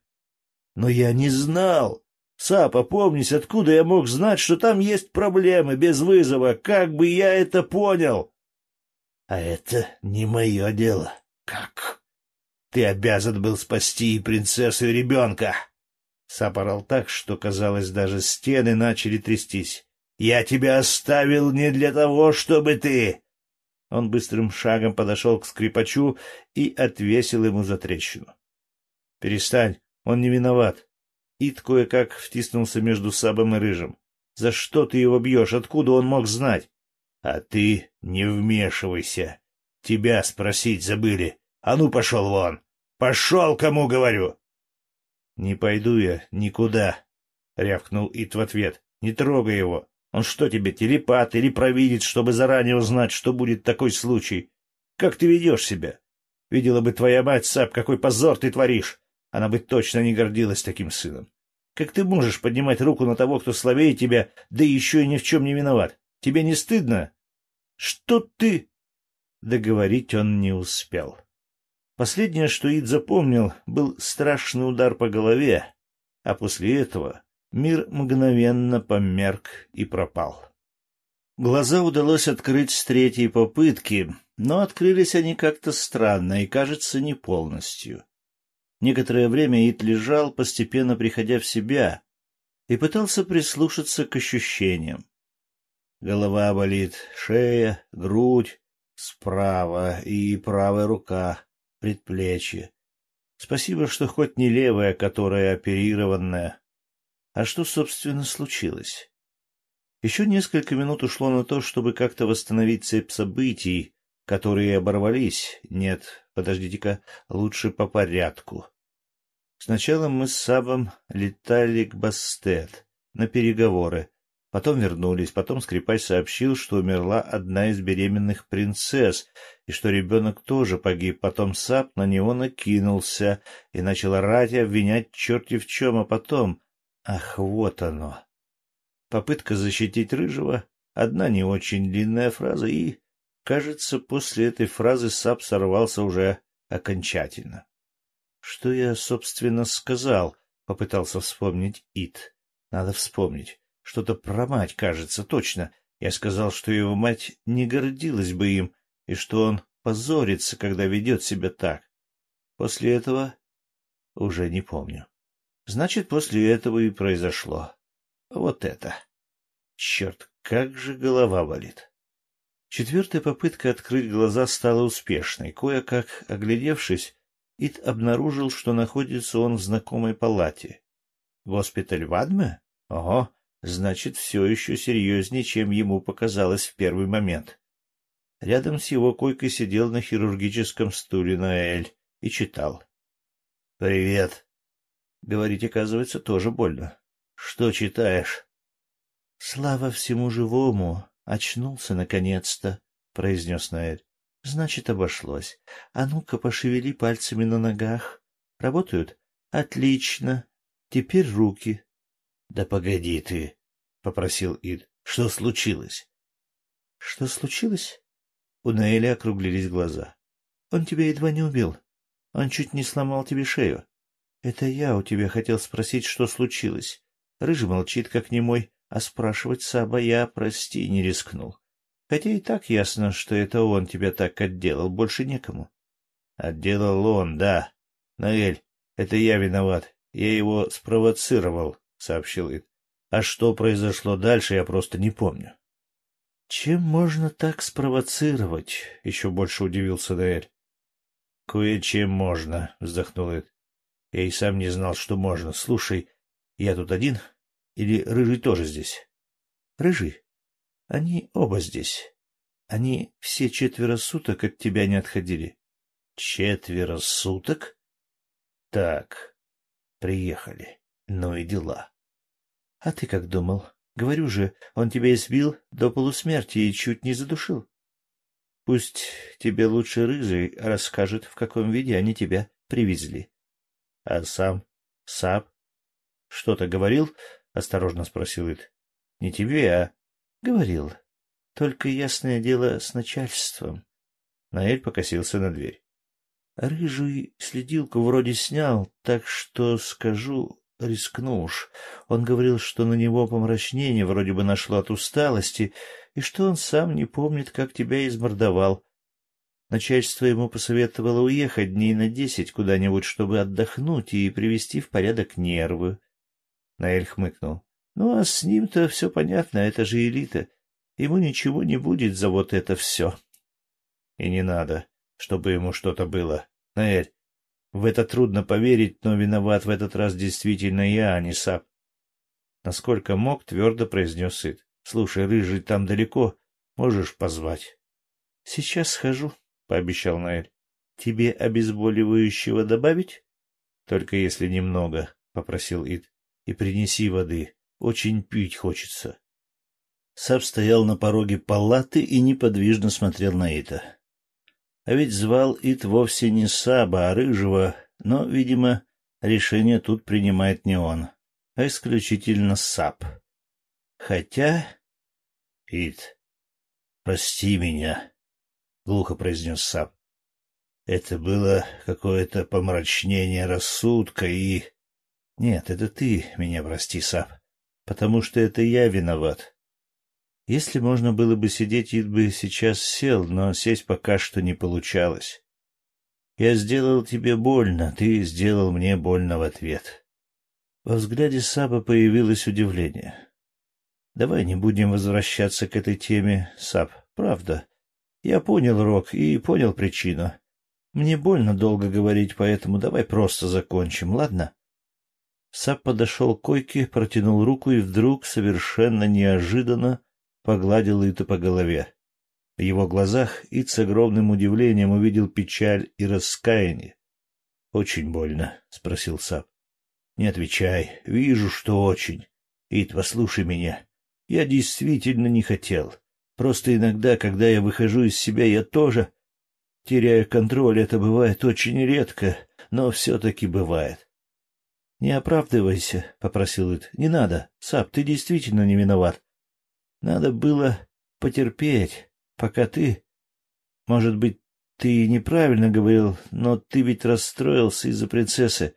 Но я не знал. Сап, опомнись, откуда я мог знать, что там есть проблемы без вызова? Как бы я это понял? А это не мое дело. Как? Ты обязан был спасти и принцессу, и ребенка. Сап орал так, что, казалось, даже стены начали трястись. «Я тебя оставил не для того, чтобы ты...» Он быстрым шагом подошел к скрипачу и отвесил ему за трещину. «Перестань, он не виноват». Ит кое-как втиснулся между Сабом и Рыжим. «За что ты его бьешь? Откуда он мог знать?» «А ты не вмешивайся. Тебя спросить забыли. А ну, пошел вон! Пошел, кому говорю!» «Не пойду я никуда», — рявкнул Ит в ответ. «Не трогай его. Он что тебе, телепат или провидец, чтобы заранее узнать, что будет такой случай? Как ты ведешь себя? Видела бы твоя мать, Сап, какой позор ты творишь. Она бы точно не гордилась таким сыном. Как ты можешь поднимать руку на того, кто слабее тебя, да еще и ни в чем не виноват? Тебе не стыдно? Что ты...» Договорить он не успел. Последнее, что Ид запомнил, был страшный удар по голове, а после этого мир мгновенно померк и пропал. Глаза удалось открыть с третьей попытки, но открылись они как-то странно и, кажется, не полностью. Некоторое время Ит лежал, постепенно приходя в себя, и пытался прислушаться к ощущениям. Голова болит, шея, грудь, справа и правая рука, предплечье. Спасибо, что хоть не левая, которая оперированная. А что, собственно, случилось? Еще несколько минут ушло на то, чтобы как-то восстановить цепь событий, которые оборвались. Нет, подождите-ка, лучше по порядку. Сначала мы с Сабом летали к Бастет на переговоры, потом вернулись, потом скрипач сообщил, что умерла одна из беременных принцесс, и что ребенок тоже погиб. Потом Саб на него накинулся и начал орать и обвинять черти в чем, а потом... Ах, вот оно! попытка защитить Рыжего, одна не очень длинная фраза, и, кажется, после этой фразы Сап сорвался уже окончательно. — Что я, собственно, сказал? — попытался вспомнить Ит. — Надо вспомнить. Что-то про мать, кажется, точно. Я сказал, что его мать не гордилась бы им, и что он позорится, когда ведет себя так. После этого уже не помню. Значит, после этого и произошло. Вот это. Черт, как же голова болит. Четвертая попытка открыть глаза стала успешной. Кое-как, оглядевшись, Ит обнаружил, что находится он в знакомой палате. Госпиталь Вадме? Ого, значит, все еще серьезнее, чем ему показалось в первый момент. Рядом с его койкой сидел на хирургическом стуле Ноэль и читал. — Привет. Говорить, оказывается, тоже больно. Что читаешь? — Слава всему живому! Очнулся наконец-то, — произнес Наэль. — Значит, обошлось. А ну-ка, пошевели пальцами на ногах. Работают? Отлично. Теперь руки. — Да погоди ты, — попросил Ид. — Что случилось? — Что случилось? У Наэля округлились глаза. — Он тебя едва не убил. Он чуть не сломал тебе шею. Это я у тебя хотел спросить, что случилось. Рыжий молчит, как немой, а спрашивать Саба я, прости, не рискнул. Хотя и так ясно, что это он тебя так отделал, больше некому. Отделал он, да. Наэль, это я виноват. Я его спровоцировал, сообщил Ид. А что произошло дальше, я просто не помню. Чем можно так спровоцировать? Еще больше удивился Наэль. Кое-чем можно, вздохнул Ид. Я и сам не знал, что можно. Слушай, я тут один? Или Рыжий тоже здесь? Рыжий? Они оба здесь. Они все четверо суток от тебя не отходили. Четверо суток? Так, приехали. Ну и дела. А ты как думал? Говорю же, он тебя избил до полусмерти и чуть не задушил. Пусть тебе лучше Рыжий расскажет, в каком виде они тебя привезли. А сам Сап — Что-то говорил? — осторожно спросил Ит. — Не тебе, а... — Говорил. Только ясное дело с начальством. Наэль покосился на дверь. Рыжий следилку вроде снял, так что скажу, рискну уж. Он говорил, что на него помрачнение вроде бы нашло от усталости, и что он сам не помнит, как тебя измордовал. Начальство ему посоветовало уехать дней на десять куда-нибудь, чтобы отдохнуть и привести в порядок нервы. Наэль хмыкнул. Ну, а с ним-то все понятно, это же элита. Ему ничего не будет за вот это все. И не надо, чтобы ему что-то было. Наэль, в это трудно поверить, но виноват в этот раз действительно я, а не Сап. Насколько мог, твердо произнес Сыт. Слушай, рыжий там далеко, можешь позвать? Сейчас схожу, — пообещал Наэль. — Тебе обезболивающего добавить? — Только если немного, — попросил Ид. — И принеси воды. Очень пить хочется. Саб стоял на пороге палаты и неподвижно смотрел на Ита. А ведь звал Ит вовсе не Саба, а Рыжего, но, видимо, решение тут принимает не он, а исключительно Саб. Хотя... Ит, прости меня, глухо произнес Сап. Это было какое-то помрачнение рассудка и... Нет, это ты меня прости, Сап. потому что это я виноват. Если можно было бы сидеть, Ид бы сейчас сел, но сесть пока что не получалось. Я сделал тебе больно, ты сделал мне больно в ответ. Во взгляде Саба появилось удивление. Давай не будем возвращаться к этой теме, Саб, правда. Я понял, Рок, и понял причину. Мне больно долго говорить, поэтому давай просто закончим, ладно? Сап подошел к койке, протянул руку и вдруг, совершенно неожиданно, погладил Ита по голове. В его глазах Ит с огромным удивлением увидел печаль и раскаяние. — Очень больно? — спросил Сап. — Не отвечай. Вижу, что очень. Ит, послушай меня. Я действительно не хотел. Просто иногда, когда я выхожу из себя, я тоже теряю контроль. Это бывает очень редко, но все-таки бывает. — Не оправдывайся, — попросил Ит. — Не надо. Сап, ты действительно не виноват. Надо было потерпеть пока ты... Может быть, ты неправильно говорил, но ты ведь расстроился из-за принцессы.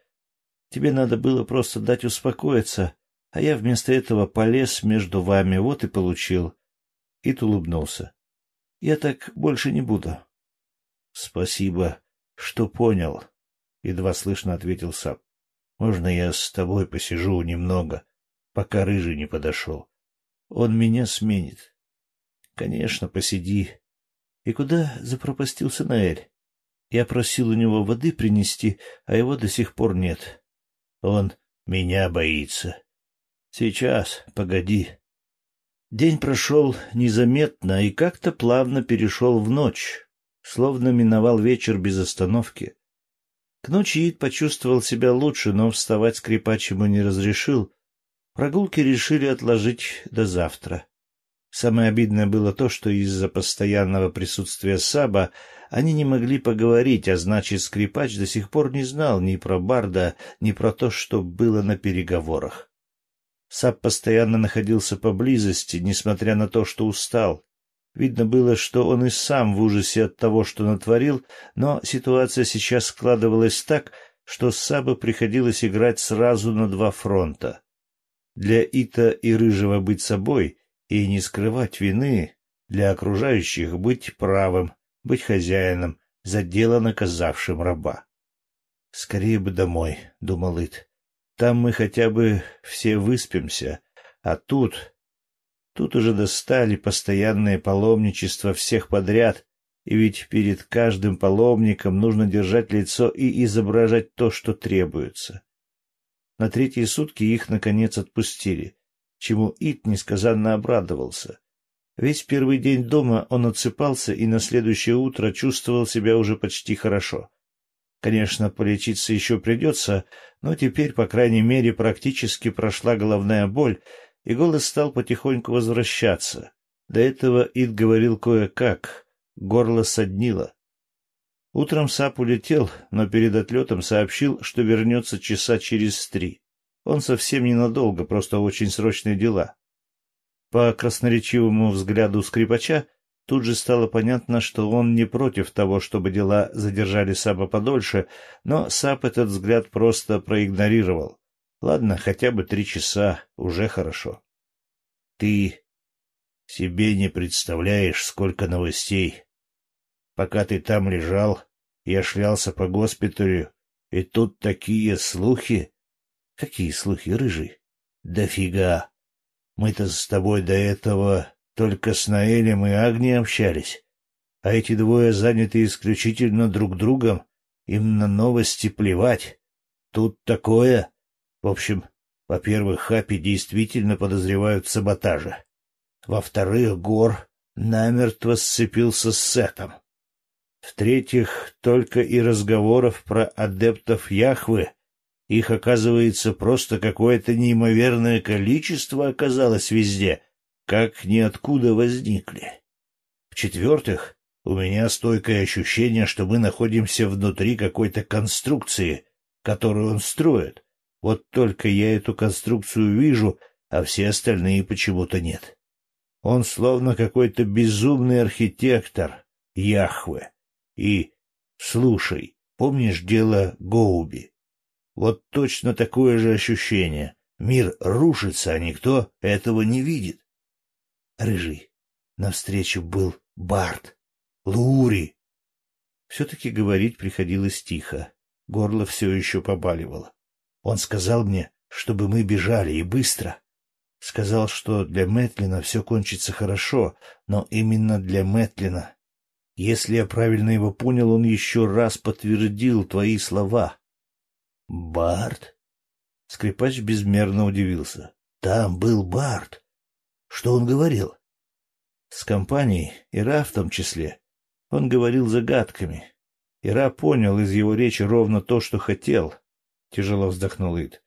Тебе надо было просто дать успокоиться, а я вместо этого полез между вами, вот и получил. Ит улыбнулся. Я так больше не буду. — Спасибо, что понял, — едва слышно ответил Сап. — Можно я с тобой посижу немного, пока Рыжий не подошел? Он меня сменит. Конечно, посиди. И куда запропастился Наэль? Я просил у него воды принести, а его до сих пор нет. Он меня боится. Сейчас, погоди. День прошел незаметно и как-то плавно перешел в ночь, словно миновал вечер без остановки. К ночи Ид почувствовал себя лучше, но вставать скрипач ему не разрешил. Прогулки решили отложить до завтра. Самое обидное было то, что из-за постоянного присутствия Саба они не могли поговорить, а значит, скрипач до сих пор не знал ни про Барда, ни про то, что было на переговорах. Саб постоянно находился поблизости, несмотря на то, что устал. Видно было, что он и сам в ужасе от того, что натворил, но ситуация сейчас складывалась так, что Сабу приходилось играть сразу на два фронта. Для Ита и Рыжего быть собой — и не скрывать вины для окружающих, быть правым, быть хозяином, за дело наказавшим раба. «Скорее бы домой», — думал Ит. «Там мы хотя бы все выспимся, а тут...» Тут уже достали постоянное паломничество всех подряд, и ведь перед каждым паломником нужно держать лицо и изображать то, что требуется. На третьи сутки их, наконец, отпустили, чему Ит несказанно обрадовался. Весь первый день дома он отсыпался и на следующее утро чувствовал себя уже почти хорошо. Конечно, полечиться еще придется, но теперь, по крайней мере, практически прошла головная боль, и голос стал потихоньку возвращаться. До этого Ид говорил кое-как, горло соднило. Утром Сап улетел, но перед отлетом сообщил, что вернется часа через три. Он совсем ненадолго, просто очень срочные дела. По красноречивому взгляду скрипача тут же стало понятно, что он не против того, чтобы дела задержали Сапа подольше, но Сап этот взгляд просто проигнорировал. Ладно, хотя бы три часа, уже хорошо. Ты себе не представляешь, сколько новостей. Пока ты там лежал, я шлялся по госпиталю, и тут такие слухи. Какие слухи, рыжий? Дофига. Мы-то с тобой до этого только с Наэлем и Агнией общались. А эти двое заняты исключительно друг другом. Им на новости плевать. Тут такое... В общем, во-первых, Хапи действительно подозревают в саботаже. Во-вторых, Гор намертво сцепился с Сетом. В-третьих, только и разговоров про адептов Яхвы их, оказывается, просто какое-то неимоверное количество оказалось везде, как ниоткуда возникли. В-четвертых, у меня стойкое ощущение, что мы находимся внутри какой-то конструкции, которую он строит. Вот только я эту конструкцию вижу, а все остальные почему-то нет. Он словно какой-то безумный архитектор, Яхве. И, слушай, помнишь дело Гоуби? Вот точно такое же ощущение. Мир рушится, а никто этого не видит. Рыжий. Навстречу был Барт. Лури. Все-таки говорить приходилось тихо. Горло все еще побаливало. Он сказал мне, чтобы мы бежали и быстро. Сказал, что для Мэтлина все кончится хорошо, но именно для Мэтлина. Если я правильно его понял, он еще раз подтвердил твои слова. — Барт? Скрипач безмерно удивился. Там был Барт. Что он говорил? С компанией, Ира в том числе. Он говорил загадками. Ира понял из его речи ровно то, что хотел. Тяжело вздохнул Ид.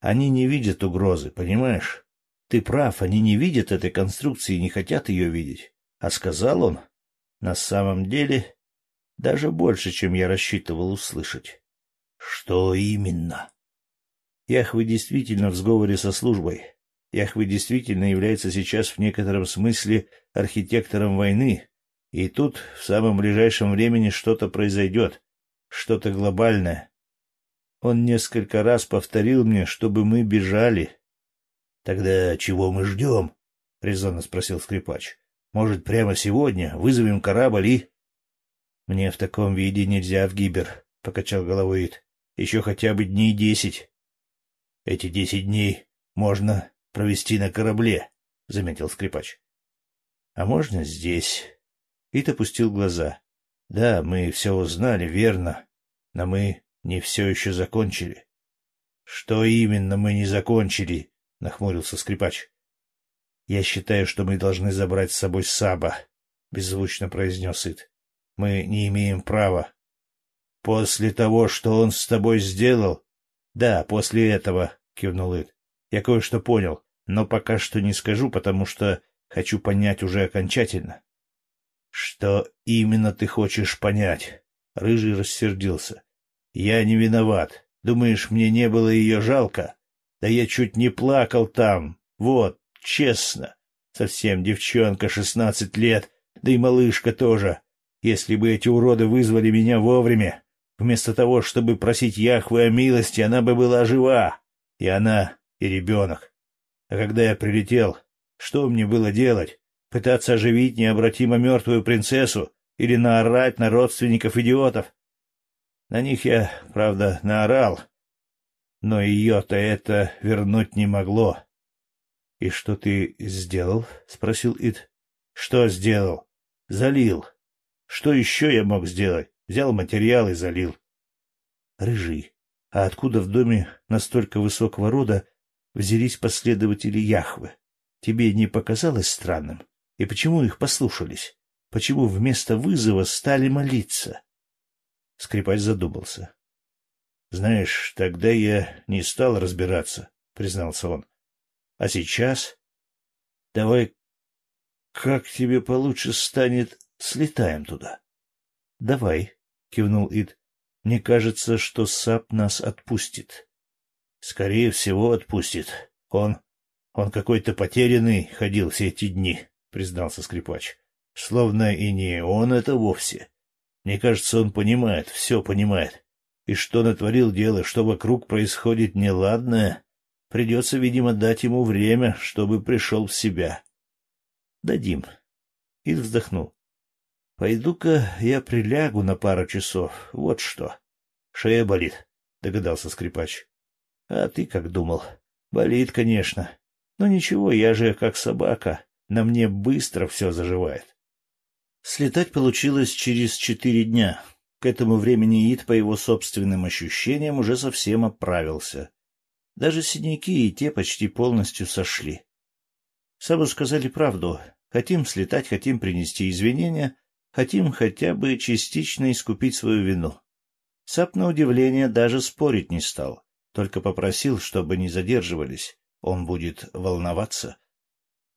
Они не видят угрозы, понимаешь? Ты прав, они не видят этой конструкции и не хотят ее видеть. А сказал он, на самом деле, даже больше, чем я рассчитывал услышать. Что именно? Яхвы действительно в сговоре со службой. Яхвы действительно является сейчас в некотором смысле архитектором войны, и тут в самом ближайшем времени что-то произойдет, что-то глобальное. Он несколько раз повторил мне, чтобы мы бежали. — Тогда чего мы ждем? — резонно спросил скрипач. — Может, прямо сегодня вызовем корабль и... — Мне в таком виде нельзя в Гибер, — покачал головой Ид. — Еще хотя бы дней десять. Эти десять дней можно провести на корабле, — заметил скрипач. — А можно здесь? Ит опустил глаза. — Да, мы все узнали, верно, но мы не все еще закончили. — Что именно мы не закончили? — нахмурился скрипач. — Я считаю, что мы должны забрать с собой Саба, — беззвучно произнес Ит. — Мы не имеем права. — После того, что он с тобой сделал? — Да, после этого, кивнул Ид. Я кое-что понял, но пока что не скажу, потому что хочу понять уже окончательно. Что именно ты хочешь понять? Рыжий рассердился. Я не виноват. Думаешь, мне не было ее жалко? Да я чуть не плакал там. Вот, честно. Совсем девчонка, шестнадцать лет, да и малышка тоже. Если бы эти уроды вызвали меня вовремя, вместо того, чтобы просить Яхвы о милости, она бы была жива. И она, и ребенок. А когда я прилетел, что мне было делать? Пытаться оживить необратимо мертвую принцессу или наорать на родственников-идиотов? На них я, правда, наорал, но ее-то это вернуть не могло. — И что ты сделал? — спросил Ид. — Что сделал? — Залил. Что еще я мог сделать? Взял материал и залил. — Рыжий, а откуда в доме настолько высокого рода взялись последователи Яхвы? Тебе не показалось странным? И почему их послушались? Почему вместо вызова стали молиться? Скрипач задумался. — Знаешь, тогда я не стал разбираться, — признался он. — А сейчас? Давай, как тебе получше станет, слетаем туда. — Давай, — кивнул Ид. Мне кажется, что САП нас отпустит. — Скорее всего, отпустит. Он... он какой-то потерянный ходил все эти дни, — признался скрипач. Словно и не он это вовсе. Мне кажется, он понимает, все понимает. И что натворил дел, и что вокруг происходит неладное, придется, видимо, дать ему время, чтобы пришел в себя. — Дадим. Ид вздохнул. Пойду-ка я прилягу на пару часов. Вот что. Шея болит, догадался скрипач. А ты как думал? Болит, конечно. Но ничего, я же как собака. На мне быстро все заживает. Слетать получилось через четыре дня. К этому времени Ид, по его собственным ощущениям, уже совсем оправился. Даже синяки и те почти полностью сошли. Сабу сказали правду. Хотим слетать, хотим принести извинения — Хотим хотя бы частично искупить свою вину. Сап, на удивление, даже спорить не стал, только попросил, чтобы не задерживались. Он будет волноваться.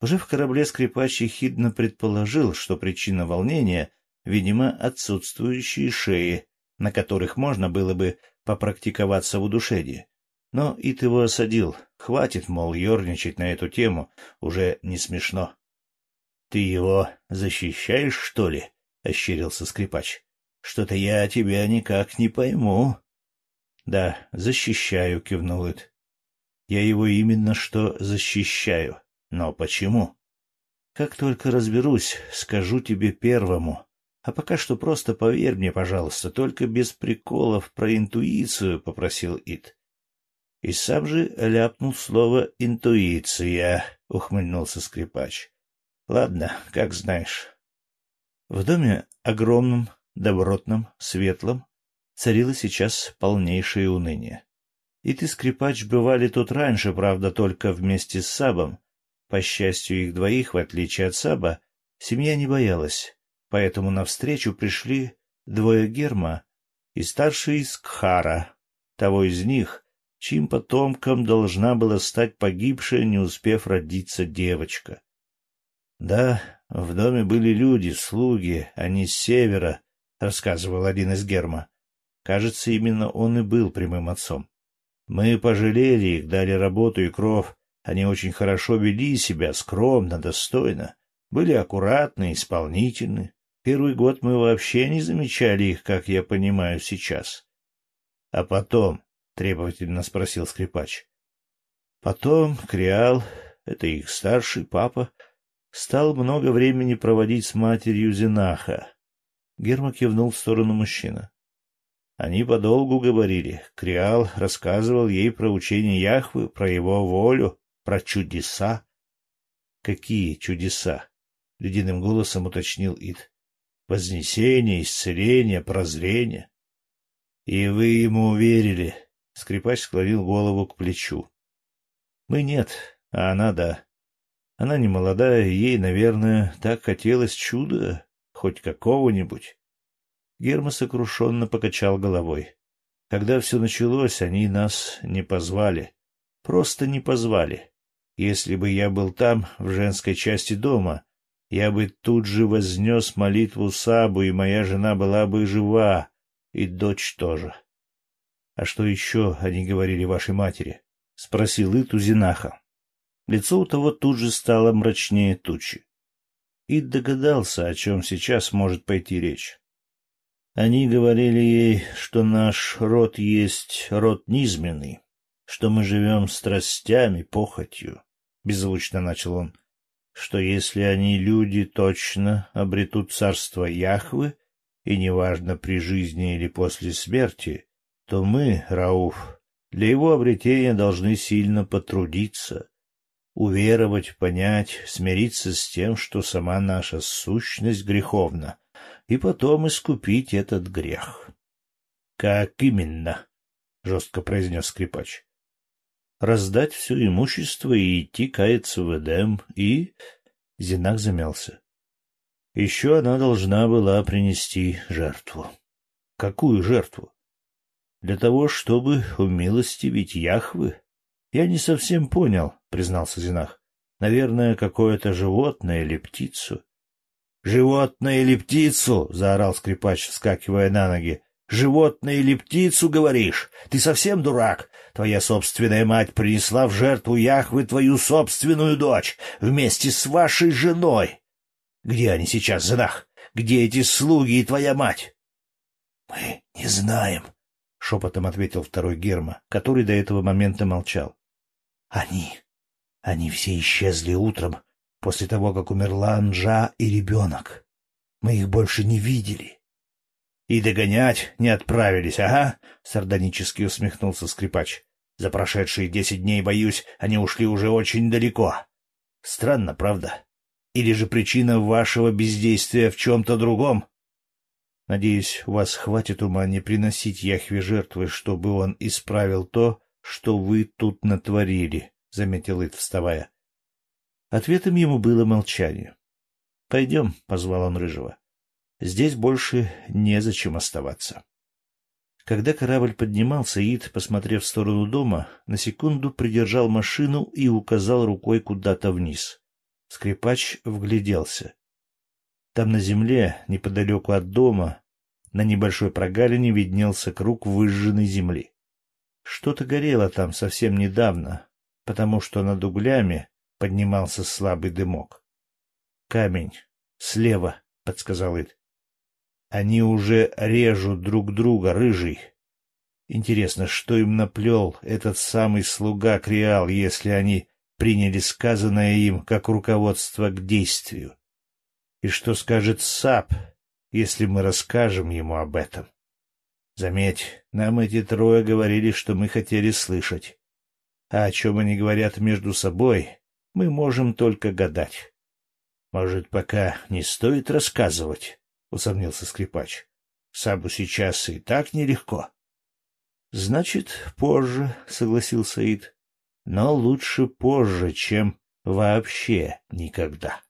Уже в корабле скрипач ехидно предположил, что причина волнения, видимо, отсутствующие шеи, на которых можно было бы попрактиковаться в удушении. Но Ит его осадил. Хватит, мол, ерничать на эту тему, уже не смешно. — Ты его защищаешь, что ли? — ощерился скрипач. — Что-то я тебя никак не пойму. — Да, защищаю, — кивнул Эд. — Я его именно что защищаю. Но почему? Как только разберусь, скажу тебе первому. А пока что просто поверь мне, пожалуйста, только без приколов про интуицию, — попросил Ит. И сам же ляпнул слово «интуиция», — ухмыльнулся скрипач. — Ладно, как знаешь. В доме огромном, добротном, светлом царило сейчас полнейшее уныние. И ты, скрипач, бывали тут раньше, правда, только вместе с Сабом. По счастью, их двоих, в отличие от Саба, семья не боялась, поэтому навстречу пришли двое Герма и старший из Кхара, того из них, чьим потомком должна была стать погибшая, не успев родиться девочка. Да, в доме были люди, слуги, они с севера, — рассказывал один из Герма. Кажется, именно он и был прямым отцом. Мы пожалели их, дали работу и кров. Они очень хорошо вели себя, скромно, достойно. Были аккуратны, исполнительны. Первый год мы вообще не замечали их, как я понимаю сейчас. — А потом? — требовательно спросил скрипач. Потом Криал, это их старший папа, стал много времени проводить с матерью Зинаха. Герма кивнул в сторону мужчины. Они подолгу говорили. Криал рассказывал ей про учение Яхвы, про его волю, про чудеса. — Какие чудеса? — ледяным голосом уточнил Ид. — Вознесение, исцеление, прозрение. — И вы ему верили? — скрипач склонил голову к плечу. — Мы нет, а она да. Она не молодая, ей, наверное, так хотелось чуда, хоть какого-нибудь. Герма сокрушенно покачал головой. Когда все началось, они нас не позвали. Просто не позвали. Если бы я был там, в женской части дома, я бы тут же вознес молитву Сабу, и моя жена была бы жива, и дочь тоже. — А что еще они говорили вашей матери? — спросил Ит у Зинаха. Лицо у того тут же стало мрачнее тучи. Ид догадался, о чем сейчас может пойти речь. Они говорили ей, что наш род есть род низменный, что мы живем страстями, похотью. Беззвучно начал он, что если они, люди, точно обретут царство Яхвы, и неважно при жизни или после смерти, то мы, Рауф, для его обретения должны сильно потрудиться, уверовать, понять, смириться с тем, что сама наша сущность греховна, и потом искупить этот грех. — Как именно? — жестко произнес скрипач. — Раздать все имущество и идти каяться в Эдем, и... Зинак замялся. Еще она должна была принести жертву. — Какую жертву? — Для того, чтобы умилостивить Яхвы. — Я не совсем понял, — признался Зинах. — Наверное, какое-то животное или птицу. «Животное или птицу?» — заорал скрипач, вскакивая на ноги. «Животное или птицу, говоришь? Ты совсем дурак? Твоя собственная мать принесла в жертву Яхвы твою собственную дочь вместе с вашей женой. Где они сейчас, Зенах? Где эти слуги и твоя мать?» «Мы не знаем», — шепотом ответил второй Герма, который до этого момента молчал. «Они... они все исчезли утром, после того, как умерла Анжа и ребенок. Мы их больше не видели. — И догонять не отправились, ага? — сардонически усмехнулся скрипач. — За прошедшие десять дней, боюсь, они ушли уже очень далеко. Странно, правда? Или же причина вашего бездействия в чем-то другом? Надеюсь, у вас хватит ума не приносить Яхве жертвы, чтобы он исправил то, что вы тут натворили, — заметил Ит, вставая. Ответом ему было молчание. — Пойдем, — позвал он Рыжего. — Здесь больше незачем оставаться. Когда корабль поднимался, Ид, посмотрев в сторону дома, на секунду придержал машину и указал рукой куда-то вниз. Скрипач вгляделся. Там на земле, неподалеку от дома, на небольшой прогалине виднелся круг выжженной земли. Что-то горело там совсем недавно, потому что над углями поднимался слабый дымок. — Камень. Слева, — подсказал Ид. — Они уже режут друг друга, рыжий. Интересно, что им наплел этот самый слуга Криал, если они приняли сказанное им как руководство к действию? И что скажет Сап, если мы расскажем ему об этом? Заметь, нам эти трое говорили, что мы хотели слышать. А о чем они говорят между собой, мы можем только гадать. — Может, пока не стоит рассказывать? — усомнился скрипач. — Сабу сейчас и так нелегко. — Значит, позже, — согласился Ид. — Но лучше позже, чем вообще никогда.